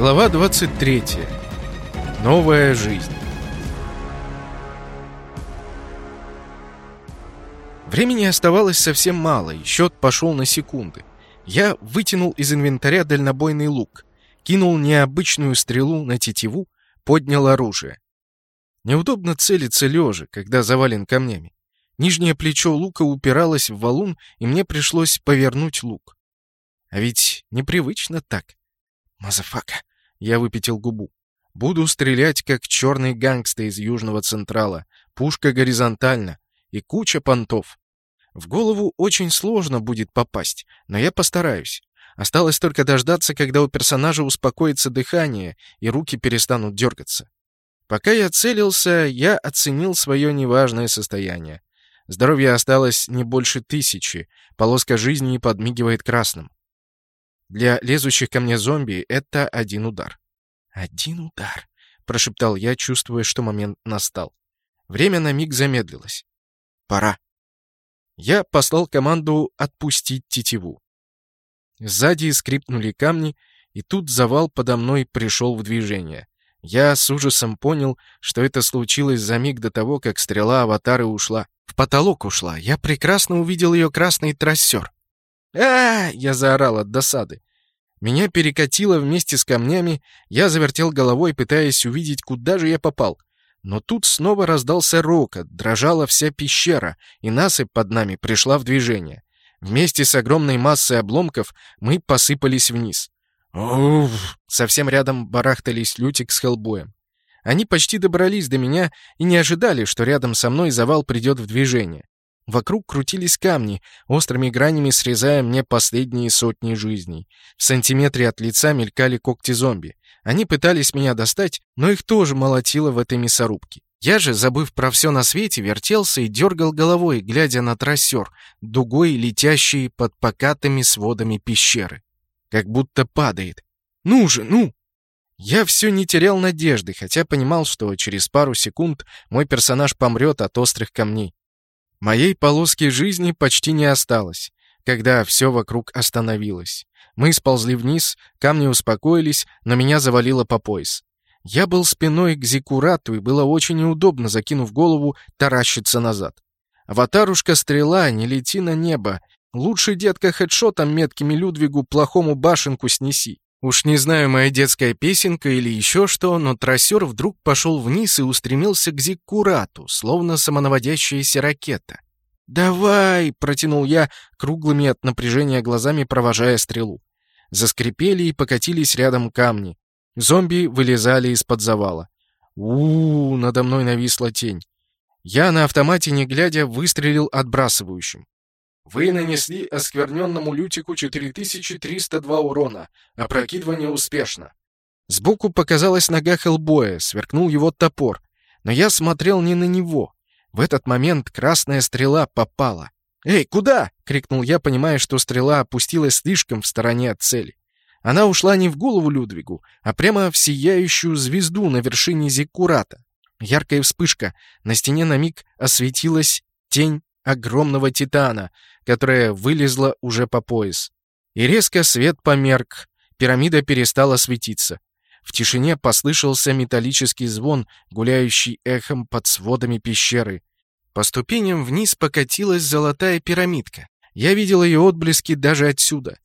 Глава 23. Новая жизнь. Времени оставалось совсем мало, и счет пошел на секунды. Я вытянул из инвентаря дальнобойный лук, кинул необычную стрелу на тетиву, поднял оружие. Неудобно целиться лежа, когда завален камнями. Нижнее плечо лука упиралось в валун, и мне пришлось повернуть лук. А ведь непривычно так. Motherfucker. Я выпятил губу. Буду стрелять, как черный gangsta из Южного Централа. Пушка горизонтально. И куча понтов. В голову очень сложно будет попасть, но я постараюсь. Осталось только дождаться, когда у персонажа успокоится дыхание, и руки перестанут дергаться. Пока я целился, я оценил свое неважное состояние. Здоровья осталось не больше тысячи, полоска жизни подмигивает красным. Для лезущих ко мне зомби это один удар. «Один удар», — прошептал я, чувствуя, что момент настал. Время на миг замедлилось. «Пора». Я послал команду отпустить тетиву. Сзади скрипнули камни, и тут завал подо мной пришел в движение. Я с ужасом понял, что это случилось за миг до того, как стрела аватара ушла. В потолок ушла. Я прекрасно увидел ее красный трассер. А, Я заорал от досады. Меня перекатило вместе с камнями, я завертел головой, пытаясь увидеть, куда же я попал. Но тут снова раздался рокот, дрожала вся пещера, и насыпь под нами пришла в движение. Вместе с огромной массой обломков мы посыпались вниз. Уф! Совсем рядом барахтались Лютик с Хеллбоем. Они почти добрались до меня и не ожидали, что рядом со мной завал придет в движение. Вокруг крутились камни, острыми гранями срезая мне последние сотни жизней. В сантиметре от лица мелькали когти зомби. Они пытались меня достать, но их тоже молотило в этой мясорубке. Я же, забыв про все на свете, вертелся и дергал головой, глядя на трассер, дугой летящий под покатыми сводами пещеры как будто падает. «Ну же, ну!» Я все не терял надежды, хотя понимал, что через пару секунд мой персонаж помрет от острых камней. Моей полоски жизни почти не осталось, когда все вокруг остановилось. Мы сползли вниз, камни успокоились, но меня завалило по пояс. Я был спиной к Зикурату, и было очень неудобно, закинув голову, таращиться назад. Аватарушка-стрела, не лети на небо, Лучше, детка, хедшотом меткими Людвигу плохому башенку снеси. Уж не знаю, моя детская песенка или еще что, но трассер вдруг пошел вниз и устремился к Зиккурату, словно самонаводящаяся ракета. «Давай!» — протянул я, круглыми от напряжения глазами провожая стрелу. Заскрипели и покатились рядом камни. Зомби вылезали из-под завала. у, -у, надо мной нависла тень. Я на автомате, не глядя, выстрелил отбрасывающим. Вы нанесли оскверненному лютику 4302 урона. Опрокидывание успешно. Сбоку показалась нога Хеллбоя, сверкнул его топор. Но я смотрел не на него. В этот момент красная стрела попала. «Эй, куда?» — крикнул я, понимая, что стрела опустилась слишком в стороне от цели. Она ушла не в голову Людвигу, а прямо в сияющую звезду на вершине Зиккурата. Яркая вспышка. На стене на миг осветилась тень огромного титана, которая вылезла уже по пояс. И резко свет померк, пирамида перестала светиться. В тишине послышался металлический звон, гуляющий эхом под сводами пещеры. По ступеням вниз покатилась золотая пирамидка. Я видел ее отблески даже отсюда.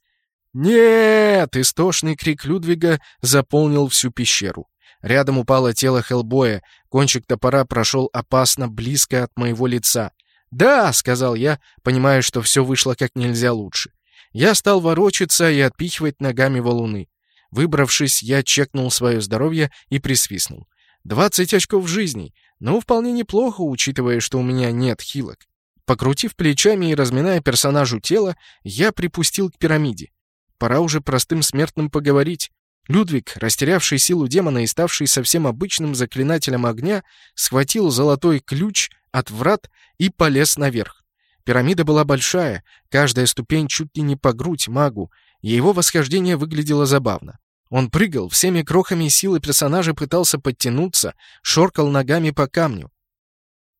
«Нет!» — истошный крик Людвига заполнил всю пещеру. Рядом упало тело Хеллбоя, кончик топора прошел опасно близко от моего лица. «Да», — сказал я, понимая, что все вышло как нельзя лучше. Я стал ворочаться и отпихивать ногами валуны. Выбравшись, я чекнул свое здоровье и присвистнул. «Двадцать очков жизни. Ну, вполне неплохо, учитывая, что у меня нет хилок». Покрутив плечами и разминая персонажу тело, я припустил к пирамиде. Пора уже простым смертным поговорить. Людвиг, растерявший силу демона и ставший совсем обычным заклинателем огня, схватил золотой ключ от врат и полез наверх. Пирамида была большая, каждая ступень чуть ли не по грудь магу, и его восхождение выглядело забавно. Он прыгал, всеми крохами силы персонажа пытался подтянуться, шоркал ногами по камню.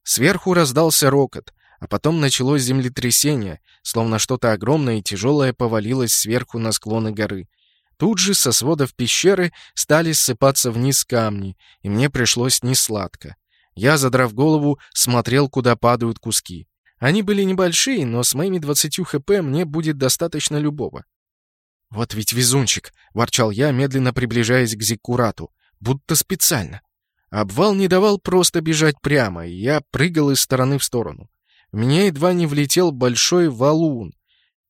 Сверху раздался рокот, а потом началось землетрясение, словно что-то огромное и тяжелое повалилось сверху на склоны горы. Тут же со сводов пещеры стали ссыпаться вниз камни, и мне пришлось несладко. Я, задрав голову, смотрел, куда падают куски. Они были небольшие, но с моими двадцатью хп мне будет достаточно любого. «Вот ведь везунчик!» — ворчал я, медленно приближаясь к Зиккурату. «Будто специально». Обвал не давал просто бежать прямо, и я прыгал из стороны в сторону. В меня едва не влетел большой валун.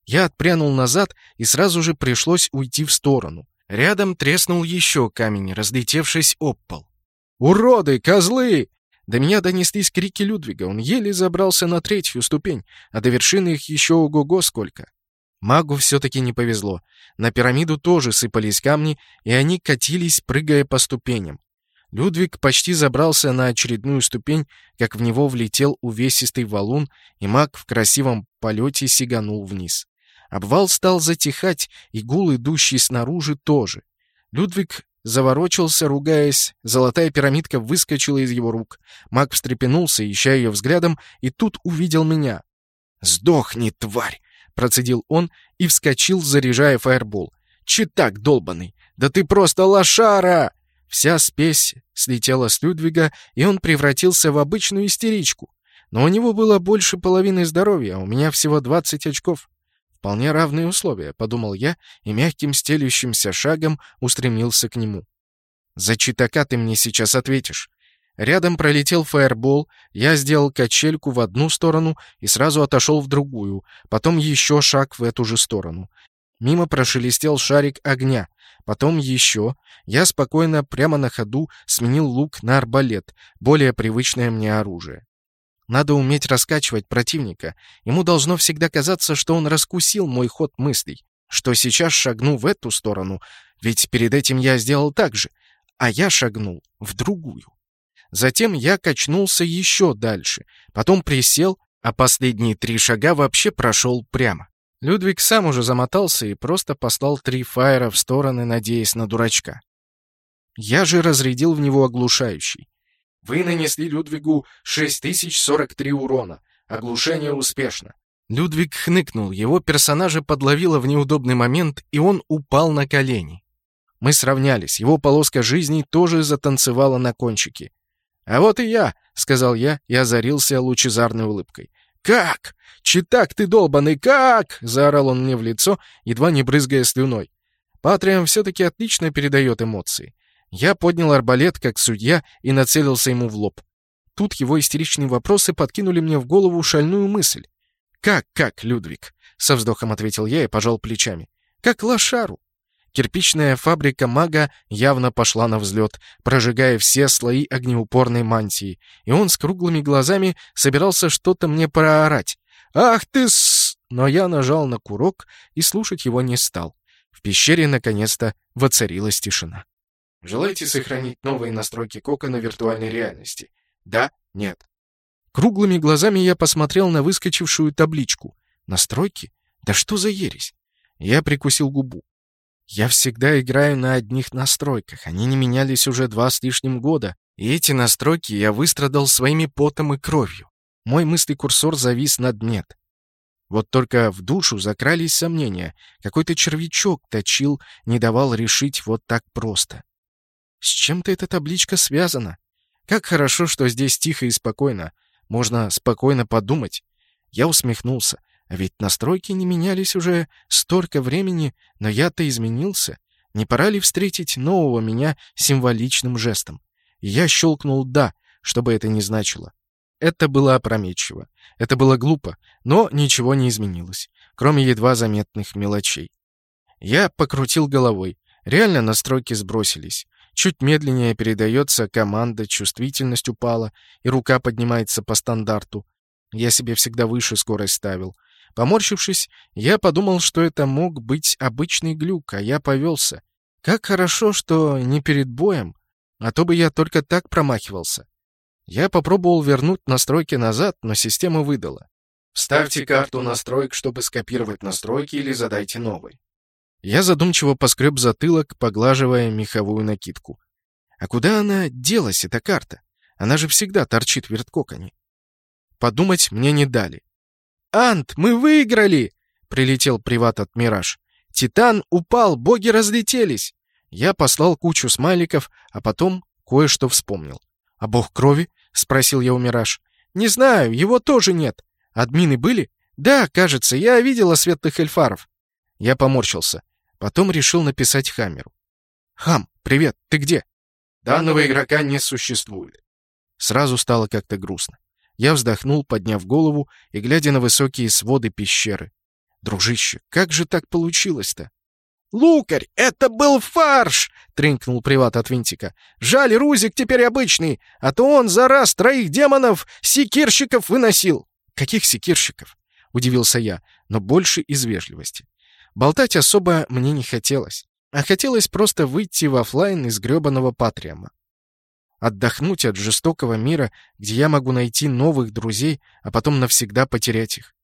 Я отпрянул назад, и сразу же пришлось уйти в сторону. Рядом треснул еще камень, разлетевшись об пол. «Уроды! Козлы!» До меня донеслись крики Людвига. Он еле забрался на третью ступень, а до вершины их еще ого-го сколько. Магу все-таки не повезло. На пирамиду тоже сыпались камни, и они катились, прыгая по ступеням. Людвиг почти забрался на очередную ступень, как в него влетел увесистый валун, и маг в красивом полете сиганул вниз. Обвал стал затихать, и гул, идущий снаружи, тоже. Людвиг заворочился, ругаясь, золотая пирамидка выскочила из его рук. Маг встрепенулся, ища ее взглядом, и тут увидел меня. «Сдохни, тварь!» — процедил он и вскочил, заряжая фаербол. «Читак долбанный! Да ты просто лошара!» Вся спесь слетела с Людвига, и он превратился в обычную истеричку. Но у него было больше половины здоровья, а у меня всего 20 очков. Вполне равные условия, подумал я, и мягким стелющимся шагом устремился к нему. За читака ты мне сейчас ответишь. Рядом пролетел фаербол, я сделал качельку в одну сторону и сразу отошел в другую, потом еще шаг в эту же сторону. Мимо прошелестел шарик огня. Потом еще. Я спокойно, прямо на ходу, сменил лук на арбалет, более привычное мне оружие. Надо уметь раскачивать противника. Ему должно всегда казаться, что он раскусил мой ход мыслей, что сейчас шагну в эту сторону, ведь перед этим я сделал так же, а я шагнул в другую. Затем я качнулся еще дальше, потом присел, а последние три шага вообще прошел прямо. Людвиг сам уже замотался и просто послал три фаера в стороны, надеясь на дурачка. Я же разрядил в него оглушающий. Вы нанесли Людвигу 6043 урона. Оглушение успешно. Людвиг хныкнул, его персонажа подловило в неудобный момент, и он упал на колени. Мы сравнялись, его полоска жизни тоже затанцевала на кончике. «А вот и я», — сказал я и озарился лучезарной улыбкой. «Как? Читак ты долбаный, как?» — заорал он мне в лицо, едва не брызгая слюной. Патриам все-таки отлично передает эмоции. Я поднял арбалет, как судья, и нацелился ему в лоб. Тут его истеричные вопросы подкинули мне в голову шальную мысль. «Как, как, Людвиг?» — со вздохом ответил я и пожал плечами. «Как лошару». Кирпичная фабрика мага явно пошла на взлет, прожигая все слои огнеупорной мантии, и он с круглыми глазами собирался что-то мне проорать. «Ах ты с...» Но я нажал на курок и слушать его не стал. В пещере наконец-то воцарилась тишина. Желаете сохранить новые настройки кокона виртуальной реальности? Да? Нет? Круглыми глазами я посмотрел на выскочившую табличку. Настройки? Да что за ересь? Я прикусил губу. Я всегда играю на одних настройках. Они не менялись уже два с лишним года. И эти настройки я выстрадал своими потом и кровью. Мой мысли-курсор завис над «нет». Вот только в душу закрались сомнения. Какой-то червячок точил, не давал решить вот так просто. С чем-то эта табличка связана. Как хорошо, что здесь тихо и спокойно. Можно спокойно подумать. Я усмехнулся. А ведь настройки не менялись уже столько времени, но я-то изменился. Не пора ли встретить нового меня символичным жестом? Я щелкнул «да», что бы это ни значило. Это было опрометчиво. Это было глупо, но ничего не изменилось, кроме едва заметных мелочей. Я покрутил головой. Реально настройки сбросились. Чуть медленнее передается команда, чувствительность упала, и рука поднимается по стандарту. Я себе всегда выше скорость ставил. Поморщившись, я подумал, что это мог быть обычный глюк, а я повелся. Как хорошо, что не перед боем, а то бы я только так промахивался. Я попробовал вернуть настройки назад, но система выдала. Вставьте карту настроек, чтобы скопировать настройки или задайте новый. Я задумчиво поскреб затылок, поглаживая меховую накидку. А куда она делась, эта карта? Она же всегда торчит в верткоконе. Подумать мне не дали. «Ант, мы выиграли!» — прилетел приват от «Мираж». Титан упал, боги разлетелись!» Я послал кучу смайликов, а потом кое-что вспомнил. «А бог крови?» — спросил я у Мираж. «Не знаю, его тоже нет. Админы были?» «Да, кажется, я видела светлых эльфаров». Я поморщился. Потом решил написать Хамеру. «Хам, привет, ты где?» «Данного игрока не существует». Сразу стало как-то грустно. Я вздохнул, подняв голову и глядя на высокие своды пещеры. «Дружище, как же так получилось-то?» «Лукарь, это был фарш!» — тринкнул приват от винтика. «Жаль, Рузик теперь обычный, а то он за раз троих демонов секирщиков выносил». «Каких секирщиков?» — удивился я, но больше из вежливости. Болтать особо мне не хотелось, а хотелось просто выйти в офлайн из грёбаного Патриама. Отдохнуть от жестокого мира, где я могу найти новых друзей, а потом навсегда потерять их.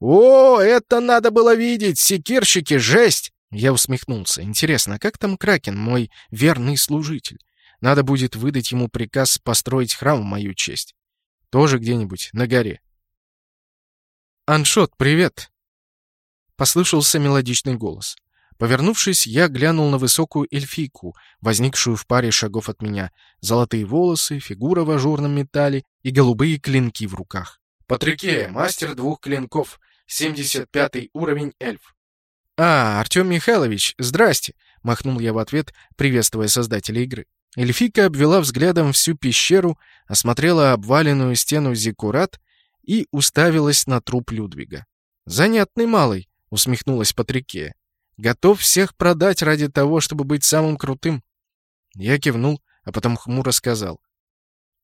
«О, это надо было видеть! Секирщики, жесть!» Я усмехнулся. Интересно, как там Кракен, мой верный служитель? Надо будет выдать ему приказ построить храм в мою честь. Тоже где-нибудь на горе. «Аншот, привет!» Послышался мелодичный голос. Повернувшись, я глянул на высокую эльфийку, возникшую в паре шагов от меня. Золотые волосы, фигура в ажурном металле и голубые клинки в руках. Патрикея, мастер двух клинков, 75 уровень эльф. «А, Артем Михайлович, здрасте!» — махнул я в ответ, приветствуя создателя игры. Эльфика обвела взглядом всю пещеру, осмотрела обваленную стену зиккурат и уставилась на труп Людвига. «Занятный малый», — усмехнулась Патрикея. «Готов всех продать ради того, чтобы быть самым крутым». Я кивнул, а потом хмуро сказал.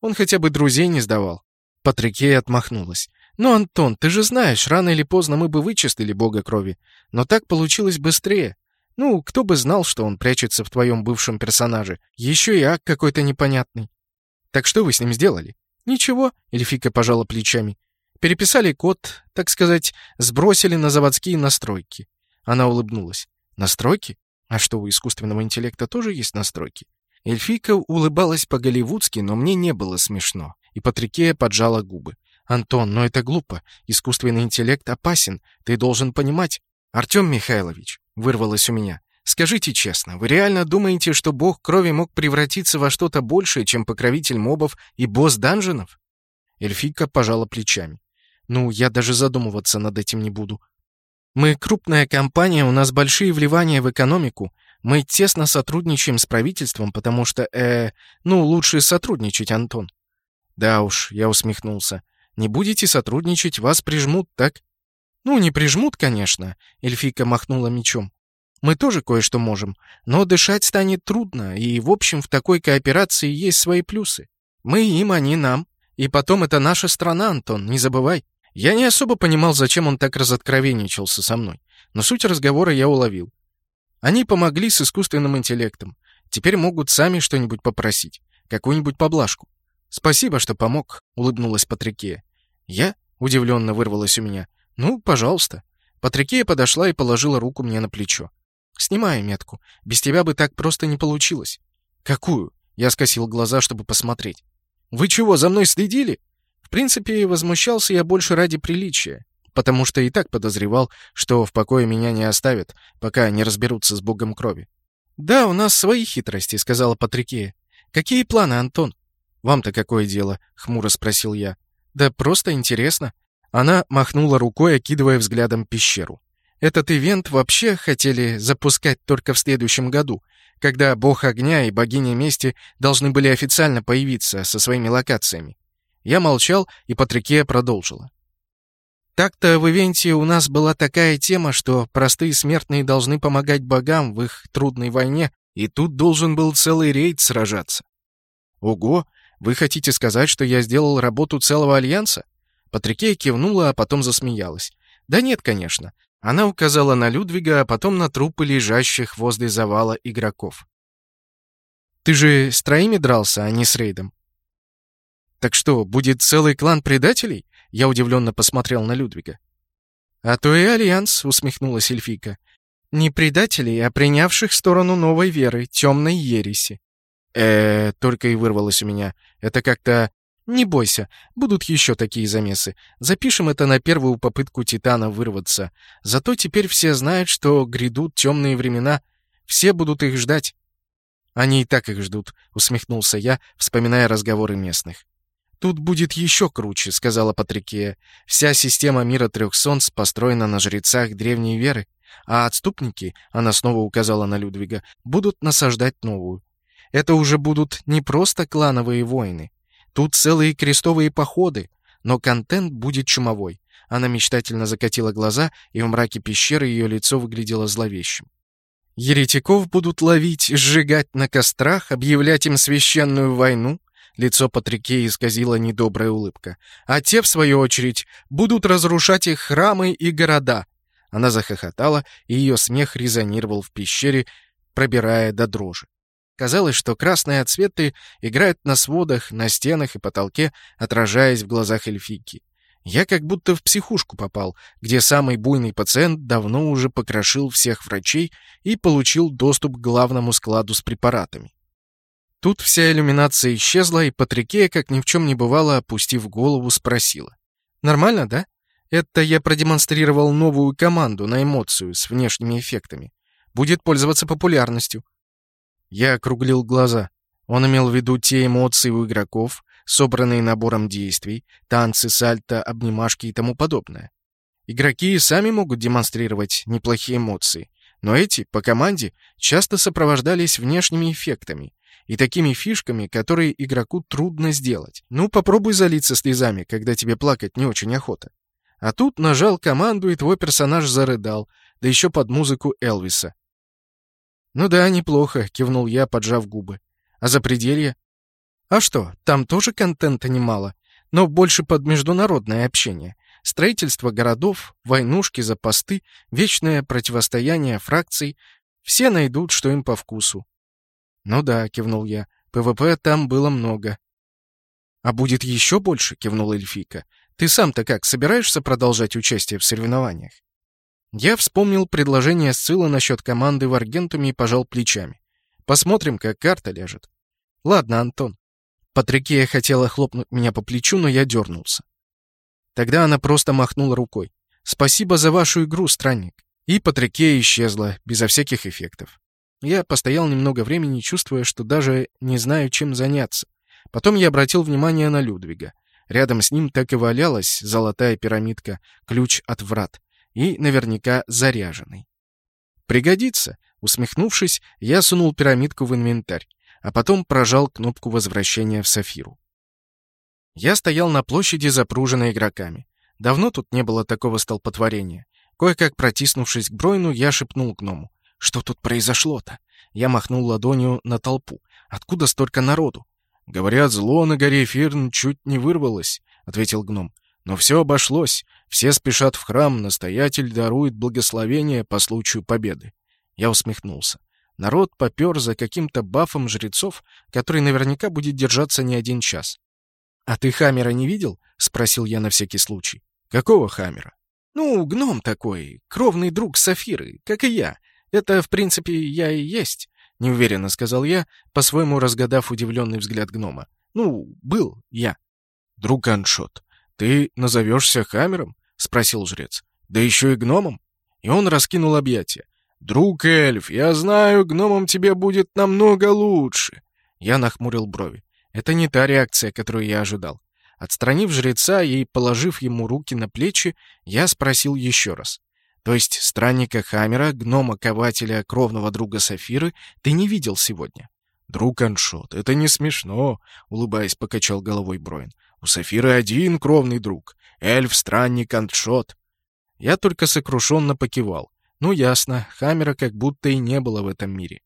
«Он хотя бы друзей не сдавал». Патрикея отмахнулась. «Ну, Антон, ты же знаешь, рано или поздно мы бы вычистили бога крови. Но так получилось быстрее. Ну, кто бы знал, что он прячется в твоем бывшем персонаже. Еще и ак какой-то непонятный. Так что вы с ним сделали?» «Ничего», — Эльфика пожала плечами. «Переписали код, так сказать, сбросили на заводские настройки». Она улыбнулась. «Настройки? А что, у искусственного интеллекта тоже есть настройки?» Эльфика улыбалась по-голливудски, но мне не было смешно, и Патрикея поджала губы. «Антон, но это глупо. Искусственный интеллект опасен. Ты должен понимать». «Артем Михайлович», — вырвалось у меня, — «скажите честно, вы реально думаете, что бог крови мог превратиться во что-то большее, чем покровитель мобов и босс данженов?» Эльфика пожала плечами. «Ну, я даже задумываться над этим не буду. Мы крупная компания, у нас большие вливания в экономику. Мы тесно сотрудничаем с правительством, потому что, э, ну, лучше сотрудничать, Антон». «Да уж», — я усмехнулся. Не будете сотрудничать, вас прижмут, так?» «Ну, не прижмут, конечно», — Эльфика махнула мечом. «Мы тоже кое-что можем, но дышать станет трудно, и, в общем, в такой кооперации есть свои плюсы. Мы им, они нам. И потом, это наша страна, Антон, не забывай». Я не особо понимал, зачем он так разоткровенничался со мной, но суть разговора я уловил. Они помогли с искусственным интеллектом. Теперь могут сами что-нибудь попросить, какую-нибудь поблажку. «Спасибо, что помог», — улыбнулась Патрикея. «Я?» — удивленно вырвалось у меня. «Ну, пожалуйста». Патрикея подошла и положила руку мне на плечо. «Снимаю метку. Без тебя бы так просто не получилось». «Какую?» — я скосил глаза, чтобы посмотреть. «Вы чего, за мной следили?» Принципе, возмущался я больше ради приличия, потому что и так подозревал, что в покое меня не оставят, пока не разберутся с богом крови. «Да, у нас свои хитрости», — сказала Патрикея. «Какие планы, Антон?» «Вам-то какое дело?» — хмуро спросил я. «Да просто интересно». Она махнула рукой, окидывая взглядом пещеру. «Этот ивент вообще хотели запускать только в следующем году, когда бог огня и богиня мести должны были официально появиться со своими локациями». Я молчал, и Патрикея продолжила. Так-то в ивенте у нас была такая тема, что простые смертные должны помогать богам в их трудной войне, и тут должен был целый рейд сражаться. Ого, вы хотите сказать, что я сделал работу целого альянса? Патрикея кивнула, а потом засмеялась. Да нет, конечно. Она указала на Людвига, а потом на трупы лежащих возле завала игроков. Ты же с троими дрался, а не с рейдом. Так что, будет целый клан предателей? Я удивленно посмотрел на Людвига. А то и альянс, усмехнулась эльфийка. Не предателей, а принявших сторону новой веры, темной ереси э только и вырвалось у меня. Это как-то Не бойся, будут еще такие замесы. Запишем это на первую попытку Титана вырваться. Зато теперь все знают, что грядут темные времена. Все будут их ждать. Они и так их ждут, усмехнулся я, вспоминая разговоры местных. «Тут будет еще круче», — сказала Патрикея. «Вся система мира трех солнц построена на жрецах древней веры, а отступники, — она снова указала на Людвига, — будут насаждать новую. Это уже будут не просто клановые войны. Тут целые крестовые походы, но контент будет чумовой. Она мечтательно закатила глаза, и в мраке пещеры ее лицо выглядело зловещим. Еретиков будут ловить, сжигать на кострах, объявлять им священную войну. Лицо Патрикея исказила недобрая улыбка. А те, в свою очередь, будут разрушать их храмы и города. Она захохотала, и ее смех резонировал в пещере, пробирая до дрожи. Казалось, что красные отсветы играют на сводах, на стенах и потолке, отражаясь в глазах эльфийки. Я как будто в психушку попал, где самый буйный пациент давно уже покрошил всех врачей и получил доступ к главному складу с препаратами. Тут вся иллюминация исчезла, и Патрикея, как ни в чем не бывало, опустив голову, спросила. «Нормально, да? Это я продемонстрировал новую команду на эмоцию с внешними эффектами. Будет пользоваться популярностью. Я округлил глаза. Он имел в виду те эмоции у игроков, собранные набором действий, танцы, сальто, обнимашки и тому подобное. Игроки и сами могут демонстрировать неплохие эмоции, но эти, по команде, часто сопровождались внешними эффектами и такими фишками, которые игроку трудно сделать. Ну, попробуй залиться слезами, когда тебе плакать не очень охота. А тут нажал команду, и твой персонаж зарыдал, да еще под музыку Элвиса. «Ну да, неплохо», — кивнул я, поджав губы. «А за пределье?» «А что, там тоже контента немало, но больше под международное общение. Строительство городов, войнушки за посты, вечное противостояние фракций. Все найдут, что им по вкусу». «Ну да», — кивнул я, — «PvP там было много». «А будет еще больше?» — кивнул Эльфика. «Ты сам-то как, собираешься продолжать участие в соревнованиях?» Я вспомнил предложение Сцилла насчет команды в Аргентуме и пожал плечами. Посмотрим, как карта ляжет. Ладно, Антон. Патрикея хотела хлопнуть меня по плечу, но я дернулся. Тогда она просто махнула рукой. «Спасибо за вашу игру, странник». И Патрикея исчезла, безо всяких эффектов. Я постоял немного времени, чувствуя, что даже не знаю, чем заняться. Потом я обратил внимание на Людвига. Рядом с ним так и валялась золотая пирамидка, ключ от врат и наверняка заряженный. «Пригодится!» Усмехнувшись, я сунул пирамидку в инвентарь, а потом прожал кнопку возвращения в Сафиру. Я стоял на площади, запруженной игроками. Давно тут не было такого столпотворения. Кое-как протиснувшись к Бройну, я шепнул гному. «Что тут произошло-то?» Я махнул ладонью на толпу. «Откуда столько народу?» «Говорят, зло на горе Фирн чуть не вырвалось», — ответил гном. Но все обошлось. Все спешат в храм, настоятель дарует благословение по случаю победы. Я усмехнулся. Народ попер за каким-то бафом жрецов, который наверняка будет держаться не один час. «А ты Хамера не видел?» — спросил я на всякий случай. «Какого Хамера?» «Ну, гном такой, кровный друг Сафиры, как и я. Это, в принципе, я и есть», — неуверенно сказал я, по-своему разгадав удивленный взгляд гнома. «Ну, был я». «Друг Аншот, «Ты назовешься Хамером?» — спросил жрец. «Да еще и гномом?» И он раскинул объятия. «Друг эльф, я знаю, гномом тебе будет намного лучше!» Я нахмурил брови. Это не та реакция, которую я ожидал. Отстранив жреца и положив ему руки на плечи, я спросил еще раз. «То есть странника Хамера, гнома-кователя, кровного друга Сафиры, ты не видел сегодня?» «Друг Аншот, это не смешно», — улыбаясь, покачал головой Броин. У Сафиры один кровный друг — эльф-странник Антшот. Я только сокрушенно покивал. Ну, ясно, Хаммера как будто и не было в этом мире.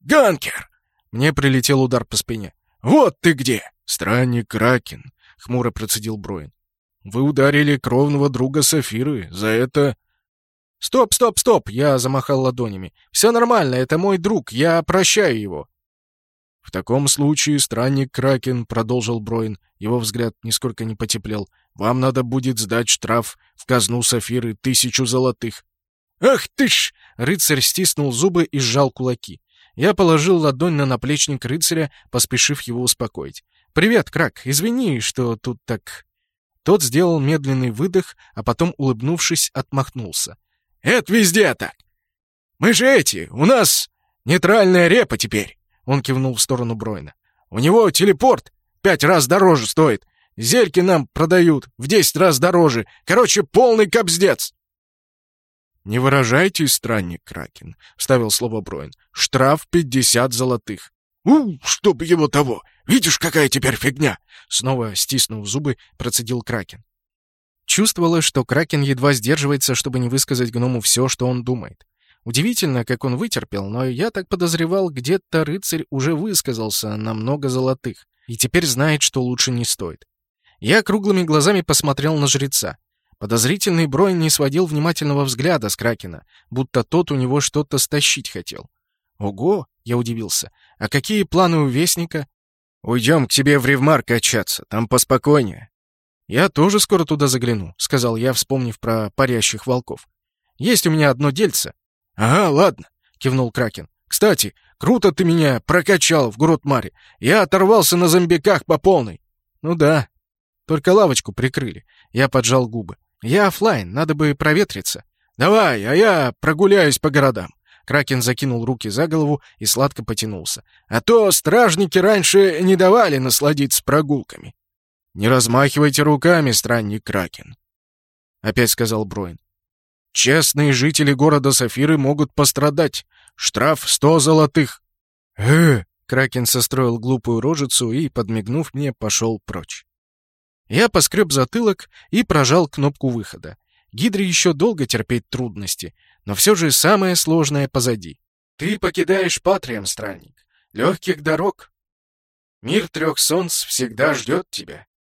«Ганкер!» Мне прилетел удар по спине. «Вот ты где!» «Странник Кракен», — хмуро процедил Броин. «Вы ударили кровного друга Сафиры. За это...» «Стоп, стоп, стоп!» — я замахал ладонями. «Все нормально, это мой друг, я прощаю его. «В таком случае, странник Кракен», — продолжил Броин, его взгляд нисколько не потеплел, «вам надо будет сдать штраф в казну Сафиры тысячу золотых». «Ах ты ж!» — рыцарь стиснул зубы и сжал кулаки. Я положил ладонь на наплечник рыцаря, поспешив его успокоить. «Привет, Крак. Извини, что тут так...» Тот сделал медленный выдох, а потом, улыбнувшись, отмахнулся. «Это везде так. Мы же эти, у нас нейтральная репа теперь!» Он кивнул в сторону Бройна. «У него телепорт пять раз дороже стоит. Зельки нам продают в десять раз дороже. Короче, полный кобздец!» «Не выражайтесь, странник Кракен», — вставил слово Броин. «Штраф пятьдесят золотых». «У, чтоб его того! Видишь, какая теперь фигня!» Снова стиснув зубы, процедил Кракен. Чувствовалось, что Кракен едва сдерживается, чтобы не высказать гному все, что он думает. Удивительно, как он вытерпел, но я так подозревал, где-то рыцарь уже высказался на много золотых и теперь знает, что лучше не стоит. Я круглыми глазами посмотрел на жреца. Подозрительный Бройн не сводил внимательного взгляда с Кракена, будто тот у него что-то стащить хотел. «Ого!» — я удивился. «А какие планы у Вестника?» «Уйдем к тебе в Ревмар качаться, там поспокойнее». «Я тоже скоро туда загляну», — сказал я, вспомнив про парящих волков. «Есть у меня одно дельце». «Ага, ладно», — кивнул Кракен. «Кстати, круто ты меня прокачал в Грот-Маре. Я оторвался на зомбиках по полной». «Ну да. Только лавочку прикрыли». Я поджал губы. «Я офлайн, надо бы проветриться». «Давай, а я прогуляюсь по городам». Кракен закинул руки за голову и сладко потянулся. «А то стражники раньше не давали насладиться прогулками». «Не размахивайте руками, странник Кракен», — опять сказал Броин. «Честные жители города Сафиры могут пострадать. Штраф сто золотых». «Э!» — Кракен состроил глупую рожицу и, подмигнув мне, пошел прочь. Я поскреб затылок и прожал кнопку выхода. Гидре еще долго терпеть трудности, но все же самое сложное позади. Ты покидаешь Патрием, странник. Легких дорог. Мир трех солнц всегда ждет тебя.